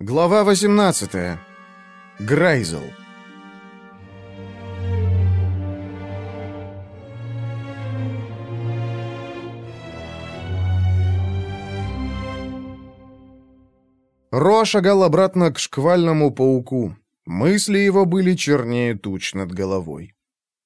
Глава 18. Грайзел. Ро шагал обратно к шквальному пауку. Мысли его были чернее туч над головой.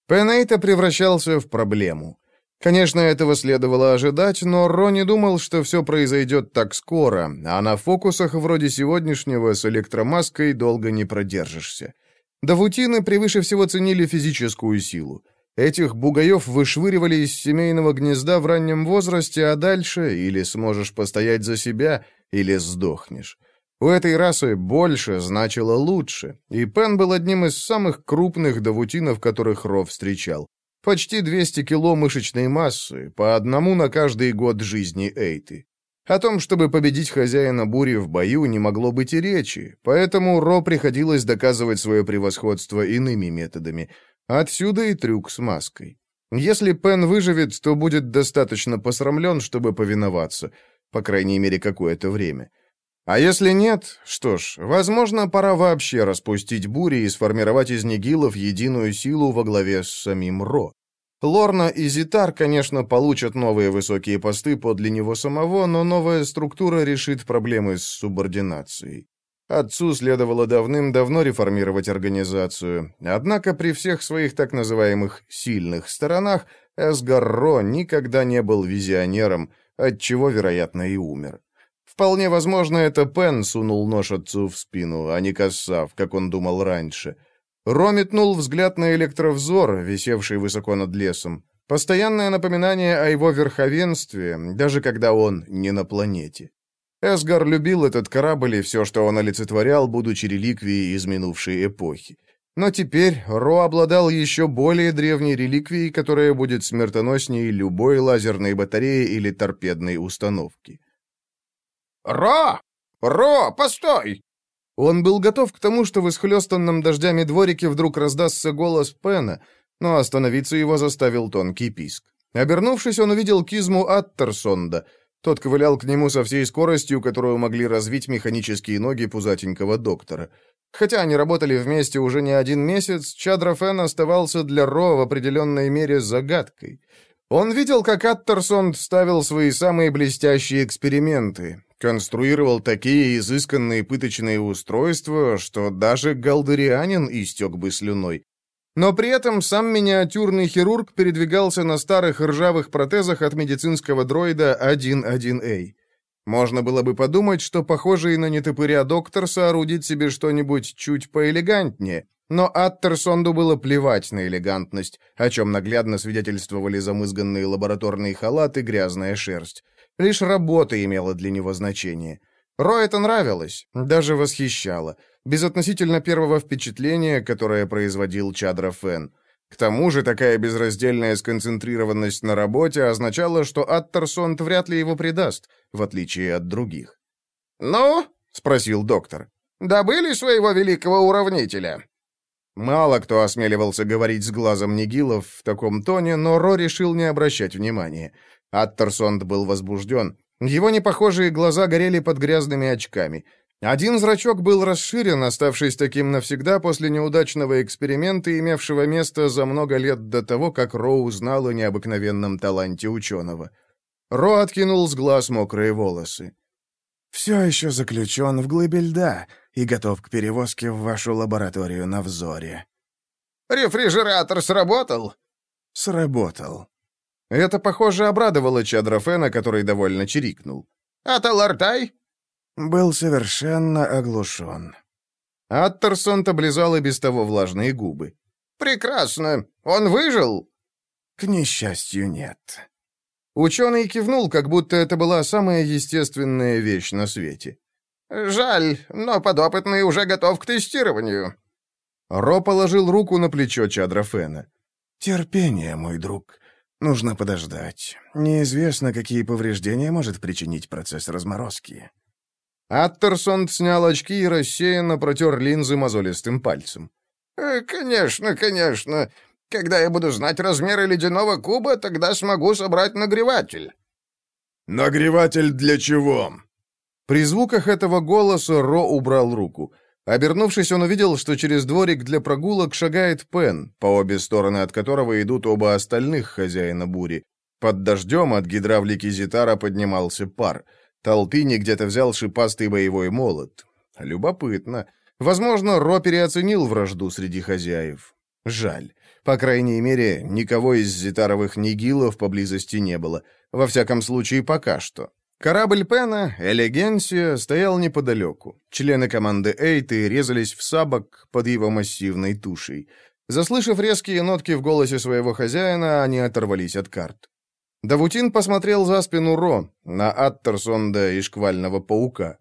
Пенейта превращался в проблему. Конечно, этого следовало ожидать, но Ро не думал, что все произойдет так скоро, а на фокусах вроде сегодняшнего с электромаской долго не продержишься. Давутины превыше всего ценили физическую силу. Этих бугаев вышвыривали из семейного гнезда в раннем возрасте, а дальше или сможешь постоять за себя, или сдохнешь. У этой расы больше значило лучше, и Пен был одним из самых крупных давутинов, которых Ро встречал. Почти 200 кило мышечной массы, по одному на каждый год жизни Эйты. О том, чтобы победить хозяина бури в бою, не могло быть и речи, поэтому Ро приходилось доказывать свое превосходство иными методами. Отсюда и трюк с маской. Если Пен выживет, то будет достаточно посрамлен, чтобы повиноваться, по крайней мере, какое-то время. А если нет, что ж, возможно, пора вообще распустить бури и сформировать из нигилов единую силу во главе с самим Ро. Лорна и Зитар, конечно, получат новые высокие посты подле него самого, но новая структура решит проблемы с субординацией. Отцу следовало давным-давно реформировать организацию, однако при всех своих так называемых «сильных сторонах» Эсгар Ро никогда не был визионером, отчего, вероятно, и умер. Вполне возможно, это Пен сунул нож отцу в спину, а не Кассав, как он думал раньше. Ро метнул взгляд на электровзор, висевший высоко над лесом. Постоянное напоминание о его верховенстве, даже когда он не на планете. Эсгар любил этот корабль и все, что он олицетворял, будучи реликвией из минувшей эпохи. Но теперь Ро обладал еще более древней реликвией, которая будет смертоноснее любой лазерной батареи или торпедной установки. «Ро! Ро, постой!» Он был готов к тому, что в исхлестанном дождями дворике вдруг раздастся голос Пена, но остановиться его заставил тонкий писк. Обернувшись, он увидел кизму Аттерсонда. Тот ковылял к нему со всей скоростью, которую могли развить механические ноги пузатенького доктора. Хотя они работали вместе уже не один месяц, Чадра Фен оставался для Ро в определенной мере загадкой. Он видел, как Аттерсонд ставил свои самые блестящие эксперименты, Конструировал такие изысканные пыточные устройства, что даже галдерианин истек бы слюной. Но при этом сам миниатюрный хирург передвигался на старых ржавых протезах от медицинского дроида 1.1A. Можно было бы подумать, что похожий на нетопыря доктор соорудит себе что-нибудь чуть поэлегантнее, но Аттерсонду было плевать на элегантность, о чем наглядно свидетельствовали замызганные лабораторные халаты и грязная шерсть. Лишь работа имела для него значение. Ро это нравилось, даже восхищало, безотносительно первого впечатления, которое производил Чадра Фен. К тому же такая безраздельная сконцентрированность на работе означала, что Аттерсонт вряд ли его предаст, в отличие от других. «Ну?» — спросил доктор. «Добыли своего великого уравнителя?» Мало кто осмеливался говорить с глазом Нигилов в таком тоне, но Ро решил не обращать внимания. Аттерсонд был возбужден. Его непохожие глаза горели под грязными очками. Один зрачок был расширен, оставшись таким навсегда после неудачного эксперимента, имевшего место за много лет до того, как Ро узнал о необыкновенном таланте ученого. Ро откинул с глаз мокрые волосы. «Все еще заключен в глыбе льда и готов к перевозке в вашу лабораторию на взоре». «Рефрижератор сработал?» «Сработал», это, похоже, обрадовало Чадрофена, который довольно чирикнул. «А Талартай?» Был совершенно оглушен. Аттерсон облизал и без того влажные губы. «Прекрасно! Он выжил?» «К несчастью, нет». Ученый кивнул, как будто это была самая естественная вещь на свете. «Жаль, но подопытный уже готов к тестированию». Ро положил руку на плечо Чадрофена. «Терпение, мой друг. Нужно подождать. Неизвестно, какие повреждения может причинить процесс разморозки. Аттерсонд снял очки и рассеянно протер линзы мозолистым пальцем. «Э, «Конечно, конечно. Когда я буду знать размеры ледяного куба, тогда смогу собрать нагреватель». «Нагреватель для чего?» При звуках этого голоса Ро убрал руку. Обернувшись, он увидел, что через дворик для прогулок шагает Пен, по обе стороны от которого идут оба остальных хозяина бури. Под дождем от гидравлики Зитара поднимался пар. Толпини где-то взял шипастый боевой молот. Любопытно. Возможно, Ро переоценил вражду среди хозяев. Жаль. По крайней мере, никого из зитаровых нигилов поблизости не было. Во всяком случае, пока что. Корабль Пена, Элегенсия, стоял неподалеку. Члены команды Эйты резались в сабок под его массивной тушей. Заслышав резкие нотки в голосе своего хозяина, они оторвались от карт. Давутин посмотрел за спину Ро, на Аттерсонда и шквального паука.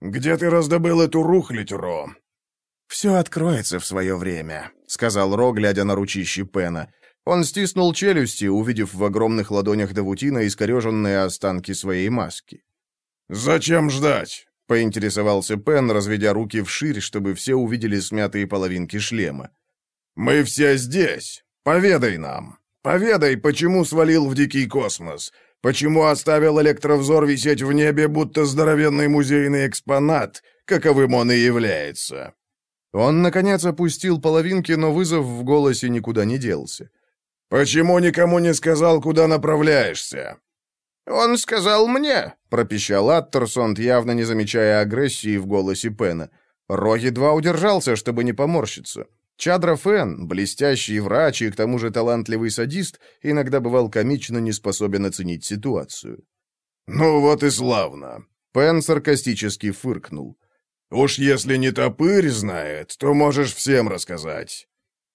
«Где ты раздобыл эту рухлядь, Ро?» «Все откроется в свое время», — сказал Ро, глядя на ручище Пена. Он стиснул челюсти, увидев в огромных ладонях Давутина искореженные останки своей маски. «Зачем ждать?» — поинтересовался Пен, разведя руки вширь, чтобы все увидели смятые половинки шлема. «Мы все здесь. Поведай нам». Поведай, почему свалил в дикий космос? Почему оставил электровзор висеть в небе, будто здоровенный музейный экспонат, каковым он и является?» Он, наконец, опустил половинки, но вызов в голосе никуда не делся. «Почему никому не сказал, куда направляешься?» «Он сказал мне», — пропищал Аттерсонд, явно не замечая агрессии в голосе Пена. Ро едва удержался, чтобы не поморщиться. Чадра Фен, блестящий врач и к тому же талантливый садист, иногда бывал комично не способен оценить ситуацию. «Ну вот и славно!» Пен саркастически фыркнул. «Уж если не топырь знает, то можешь всем рассказать».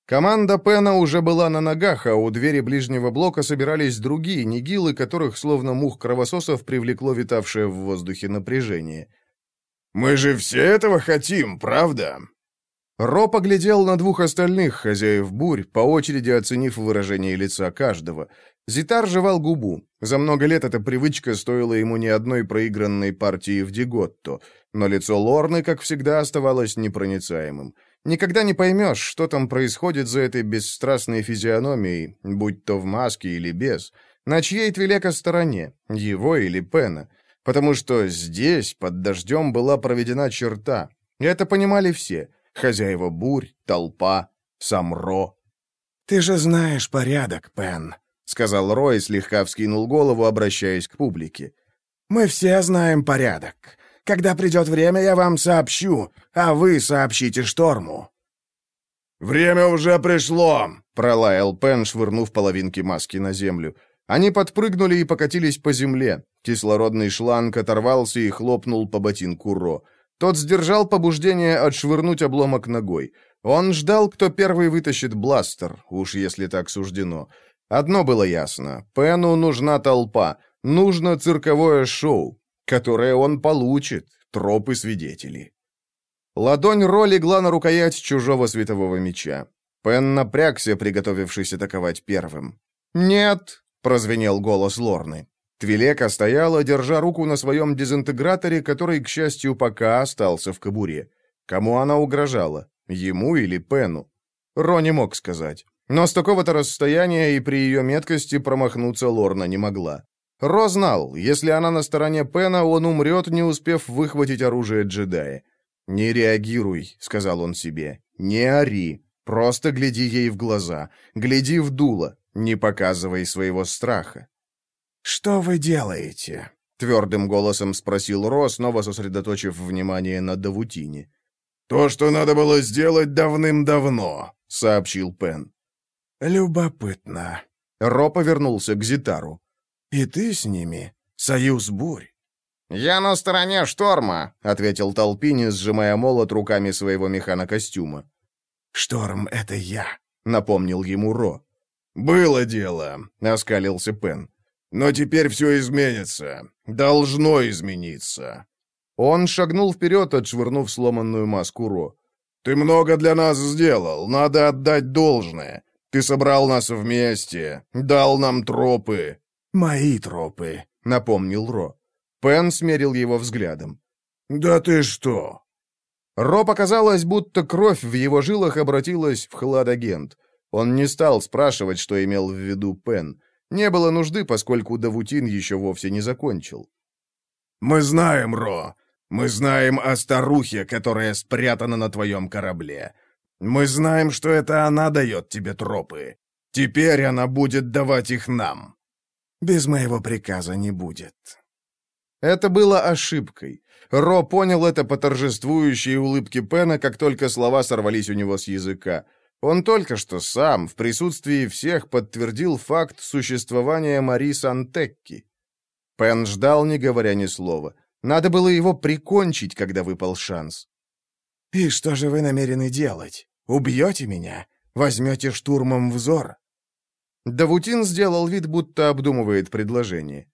Команда Пена уже была на ногах, а у двери ближнего блока собирались другие нигилы, которых, словно мух кровососов, привлекло витавшее в воздухе напряжение. «Мы же все этого хотим, правда?» Ро поглядел на двух остальных хозяев бурь, по очереди оценив выражение лица каждого. Зитар жевал губу. За много лет эта привычка стоила ему ни одной проигранной партии в Диготто, но лицо Лорны, как всегда, оставалось непроницаемым. Никогда не поймешь, что там происходит за этой бесстрастной физиономией, будь то в маске или без, на чьей Твилека стороне, его или Пена, потому что здесь, под дождем, была проведена черта. Это понимали все — хозяева бурь, толпа, сам Ро. «Ты же знаешь порядок, Пен», — сказал Ро и слегка вскинул голову, обращаясь к публике. «Мы все знаем порядок. Когда придет время, я вам сообщу, а вы сообщите Шторму». «Время уже пришло!» — пролаял Пен, швырнув половинки маски на землю. Они подпрыгнули и покатились по земле. Кислородный шланг оторвался и хлопнул по ботинку Ро. Тот сдержал побуждение отшвырнуть обломок ногой. Он ждал, кто первый вытащит бластер, уж если так суждено. Одно было ясно. Пену нужна толпа. Нужно цирковое шоу, которое он получит, тропы свидетелей. Ладонь Ро легла на рукоять чужого светового меча. Пен напрягся, приготовившись атаковать первым. «Нет!» — прозвенел голос Лорны. Твилека стояла, держа руку на своем дезинтеграторе, который, к счастью, пока остался в кобуре. Кому она угрожала? Ему или Пену? Ро не мог сказать. Но с такого-то расстояния и при ее меткости промахнуться Лорна не могла. Ро знал, если она на стороне Пена, он умрет, не успев выхватить оружие джедая. «Не реагируй», — сказал он себе. «Не ори. Просто гляди ей в глаза. Гляди в дуло. Не показывай своего страха». «Что вы делаете?» — твердым голосом спросил Ро, снова сосредоточив внимание на Давутине. «То, что надо было сделать давным-давно», — сообщил Пен. «Любопытно». Ро повернулся к Зитару. «И ты с ними? Союз бурь?» «Я на стороне шторма», — ответил Толпини, сжимая молот руками своего механокостюма. «Шторм — это я», — напомнил ему Ро. «Было дело», — оскалился Пен. Но теперь все изменится. Должно измениться». Он шагнул вперед, отшвырнув сломанную маску Ро. «Ты много для нас сделал, надо отдать должное. Ты собрал нас вместе, дал нам тропы». «Мои тропы», — напомнил Ро. Пен смерил его взглядом. «Да ты что?» Ро показалось, будто кровь в его жилах обратилась в хладагент. Он не стал спрашивать, что имел в виду Пен. Не было нужды, поскольку Давутин еще вовсе не закончил. Мы знаем, Ро. Мы знаем о старухе, которая спрятана на твоем корабле. Мы знаем, что это она дает тебе тропы. Теперь она будет давать их нам. Без моего приказа не будет. Это было ошибкой. Ро понял это по торжествующей улыбке Пена, как только слова сорвались у него с языка. Он только что сам, в присутствии всех, подтвердил факт существования Мари Сантекки. Пен ждал, не говоря ни слова. Надо было его прикончить, когда выпал шанс. «И что же вы намерены делать? Убьете меня? Возьмете штурмом взор?» Давутин сделал вид, будто обдумывает предложение.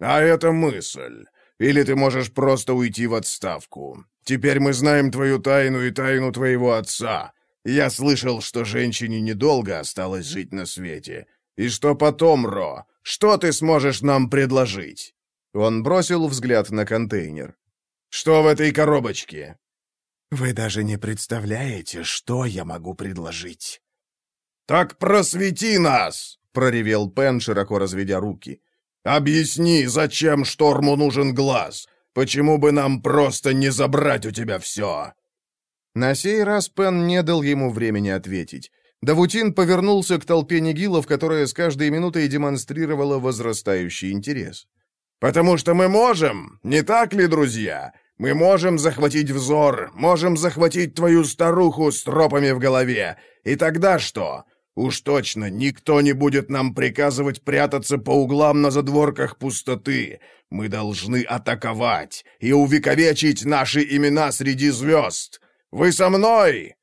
«А это мысль. Или ты можешь просто уйти в отставку. Теперь мы знаем твою тайну и тайну твоего отца. Я слышал, что женщине недолго осталось жить на свете. И что потом, Ро? Что ты сможешь нам предложить?» Он бросил взгляд на контейнер. «Что в этой коробочке?» «Вы даже не представляете, что я могу предложить». «Так просвети нас!» — проревел Пен, широко разведя руки. «Объясни, зачем Шторму нужен глаз? Почему бы нам просто не забрать у тебя все?» На сей раз Пен не дал ему времени ответить. Давутин повернулся к толпе нигилов, которая с каждой минутой демонстрировала возрастающий интерес. «Потому что мы можем, не так ли, друзья? Мы можем захватить взор, можем захватить твою старуху с тропами в голове. И тогда что? Уж точно никто не будет нам приказывать прятаться по углам на задворках пустоты. Мы должны атаковать и увековечить наши имена среди звезд. Вы со мной?»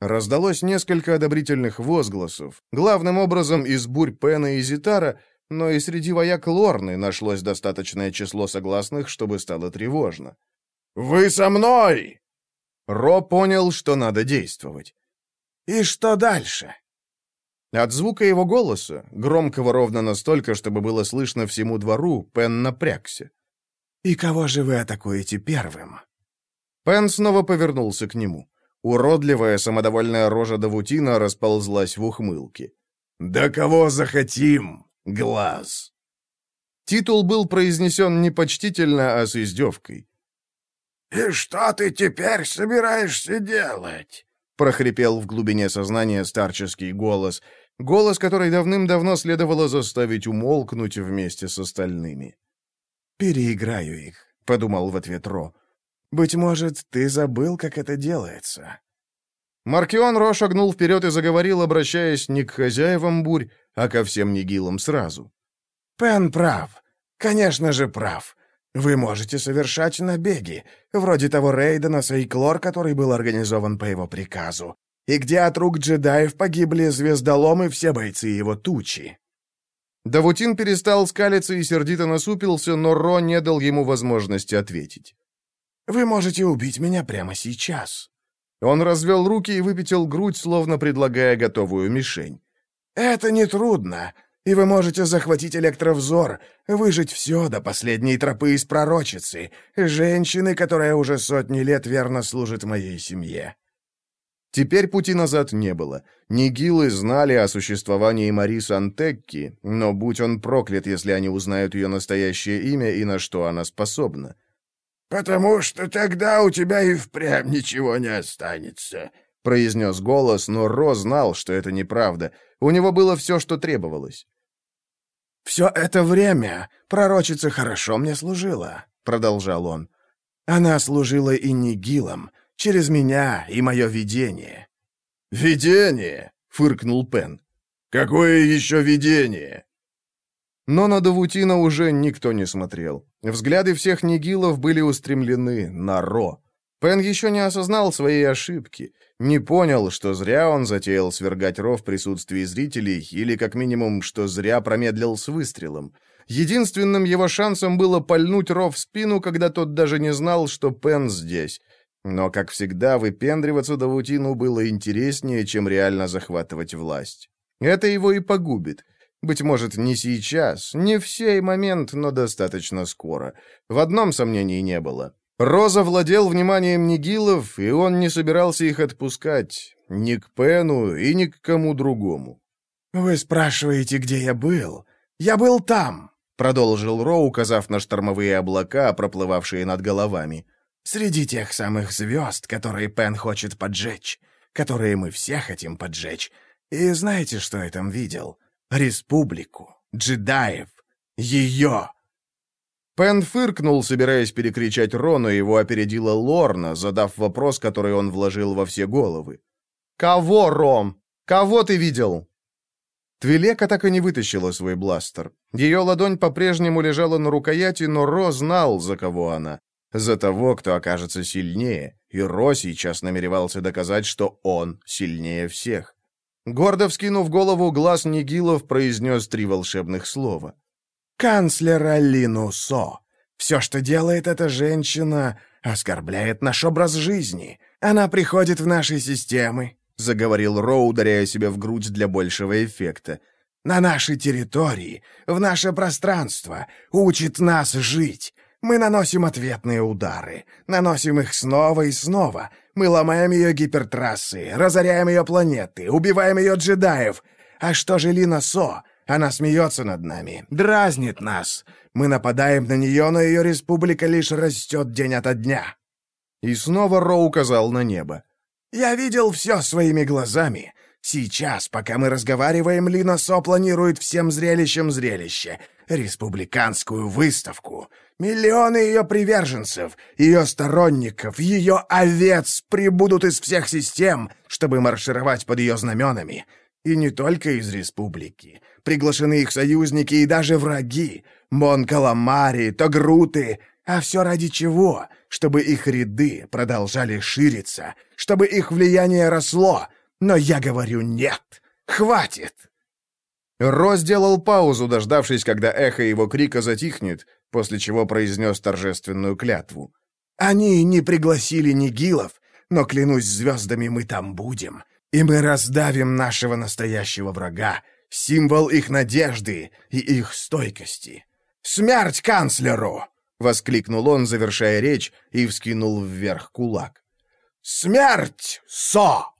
Раздалось несколько одобрительных возгласов, главным образом из бурь Пена и Зитара, но и среди вояк Лорны нашлось достаточное число согласных, чтобы стало тревожно. «Вы со мной!» Ро понял, что надо действовать. «И что дальше?» От звука его голоса, громкого ровно настолько, чтобы было слышно всему двору, Пен напрягся. «И кого же вы атакуете первым?» Пен снова повернулся к нему. Уродливая самодовольная рожа Давутина расползлась в ухмылке. «Да кого захотим, глаз!» Титул был произнесен не почтительно, а с издевкой. «И что ты теперь собираешься делать?» — прохрипел в глубине сознания старческий голос, голос, который давным-давно следовало заставить умолкнуть вместе с остальными. «Переиграю их», — подумал в ответ Ро. «Быть может, ты забыл, как это делается». Маркион Ро шагнул вперед и заговорил, обращаясь не к хозяевам бурь, а ко всем нигилам сразу. «Пен прав. Конечно же, прав. Вы можете совершать набеги, вроде того рейда на Сейклор, который был организован по его приказу, и где от рук джедаев погибли звездолом и все бойцы его тучи. Давутин перестал скалиться и сердито насупился, но Ро не дал ему возможности ответить. «Вы можете убить меня прямо сейчас». Он развел руки и выпятил грудь, словно предлагая готовую мишень. «Это нетрудно и вы можете захватить электровзор, выжить все до последней тропы из пророчицы, женщины, которая уже сотни лет верно служит моей семье». Теперь пути назад не было. Нигилы знали о существовании Мари Сантекки, но будь он проклят, если они узнают ее настоящее имя и на что она способна. «Потому что тогда у тебя и впрямь ничего не останется», — произнес голос, но Ро знал, что это неправда. У него было все, что требовалось. «Все это время пророчица хорошо мне служила», — продолжал он. «Она служила и Нигилам, через меня и мое видение». «Видение?» — фыркнул Пен. «Какое еще видение?» Но на Давутина уже никто не смотрел. Взгляды всех Нигилов были устремлены на Ро. Пен еще не осознал своей ошибки, не понял, что зря он затеял свергать Ро в присутствии зрителей, или, как минимум, что зря промедлил с выстрелом. Единственным его шансом было пальнуть Ро в спину, когда тот даже не знал, что Пен здесь. Но, как всегда, выпендриваться Давутину было интереснее, чем реально захватывать власть. Это его и погубит. Быть может, не сейчас, не в сей момент, но достаточно скоро. В одном сомнении не было. Роза владел вниманием Нигилов, и он не собирался их отпускать ни к Пену и ни к кому другому. «Вы спрашиваете, где я был? Я был там!» — продолжил Ро, указав на штормовые облака, проплывавшие над головами. «Среди тех самых звезд, которые Пен хочет поджечь, которые мы все хотим поджечь. И знаете, что я там видел? Республику, джедаев, ее!» Пен фыркнул, собираясь перекричать Рону, его опередила Лорна, задав вопрос, который он вложил во все головы. «Кого, Ром? Кого ты видел?» Твилека так и не вытащила свой бластер. Ее ладонь по-прежнему лежала на рукояти, но Ро знал, за кого она. За того, кто окажется сильнее. И Ро сейчас намеревался доказать, что он сильнее всех. Гордо вскинув голову, глаз Нигилов произнес три волшебных слова. «Канцлер Алину Со. Все, что делает эта женщина, оскорбляет наш образ жизни. Она приходит в наши системы, — заговорил Роу, ударяя себя в грудь для большего эффекта. «На нашей территории, в наше пространство, учит нас жить. Мы наносим ответные удары, наносим их снова и снова. Мы ломаем ее гипертрассы, разоряем ее планеты, убиваем ее джедаев. А что же Лина Со? Она смеется над нами, дразнит нас. Мы нападаем на нее, но ее республика лишь растет день ото дня». И снова Роу указал на небо. «Я видел все своими глазами. Сейчас, пока мы разговариваем, Лина Со планирует всем зрелищем зрелище. Республиканскую выставку. Миллионы ее приверженцев, ее сторонников, ее овец прибудут из всех систем, чтобы маршировать под ее знаменами. И не только из республики. Приглашены их союзники и даже враги. Мон Каламари, Тогруты. А все ради чего? Чтобы их ряды продолжали шириться, чтобы их влияние росло. Но я говорю нет. Хватит!» Ро сделал паузу, дождавшись, когда эхо его крика затихнет, после чего произнес торжественную клятву. «Они не пригласили Нигилов, но, клянусь звездами, мы там будем, и мы раздавим нашего настоящего врага, символ их надежды и их стойкости. Смерть канцлеру!» — воскликнул он, завершая речь, и вскинул вверх кулак. «Смерть, Со!»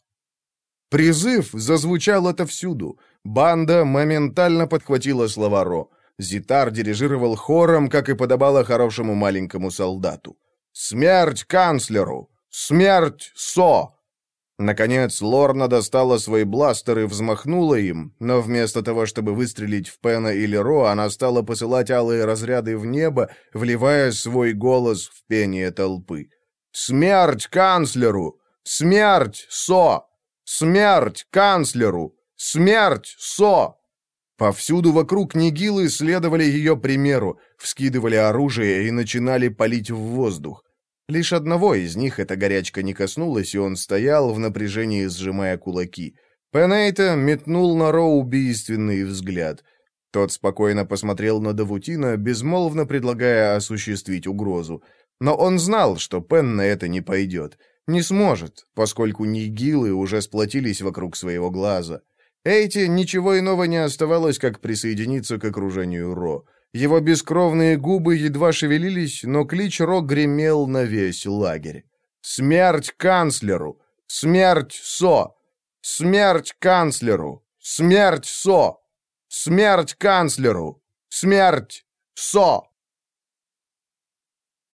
Призыв зазвучал отовсюду. Банда моментально подхватила слова Ро. Зитар дирижировал хором, как и подобало хорошему маленькому солдату. «Смерть канцлеру! Смерть Со!» Наконец, Лорна достала свой бластер и взмахнула им, но вместо того, чтобы выстрелить в Пена или Ро, она стала посылать алые разряды в небо, вливая свой голос в пение толпы. «Смерть канцлеру! Смерть Со! Смерть канцлеру! Смерть Со!» Повсюду вокруг Нигилы следовали ее примеру, вскидывали оружие и начинали палить в воздух. Лишь одного из них эта горячка не коснулась, и он стоял в напряжении, сжимая кулаки. Пенейта метнул на Ро убийственный взгляд. Тот спокойно посмотрел на Давутина, безмолвно предлагая осуществить угрозу. Но он знал, что Пен на это не пойдет. Не сможет, поскольку нигилы уже сплотились вокруг своего глаза. Эйти ничего иного не оставалось, как присоединиться к окружению Ро. Его бескровные губы едва шевелились, но клич Ро гремел на весь лагерь. «Смерть канцлеру! Смерть Со! Смерть канцлеру! Смерть Со! Смерть канцлеру! Смерть Со!»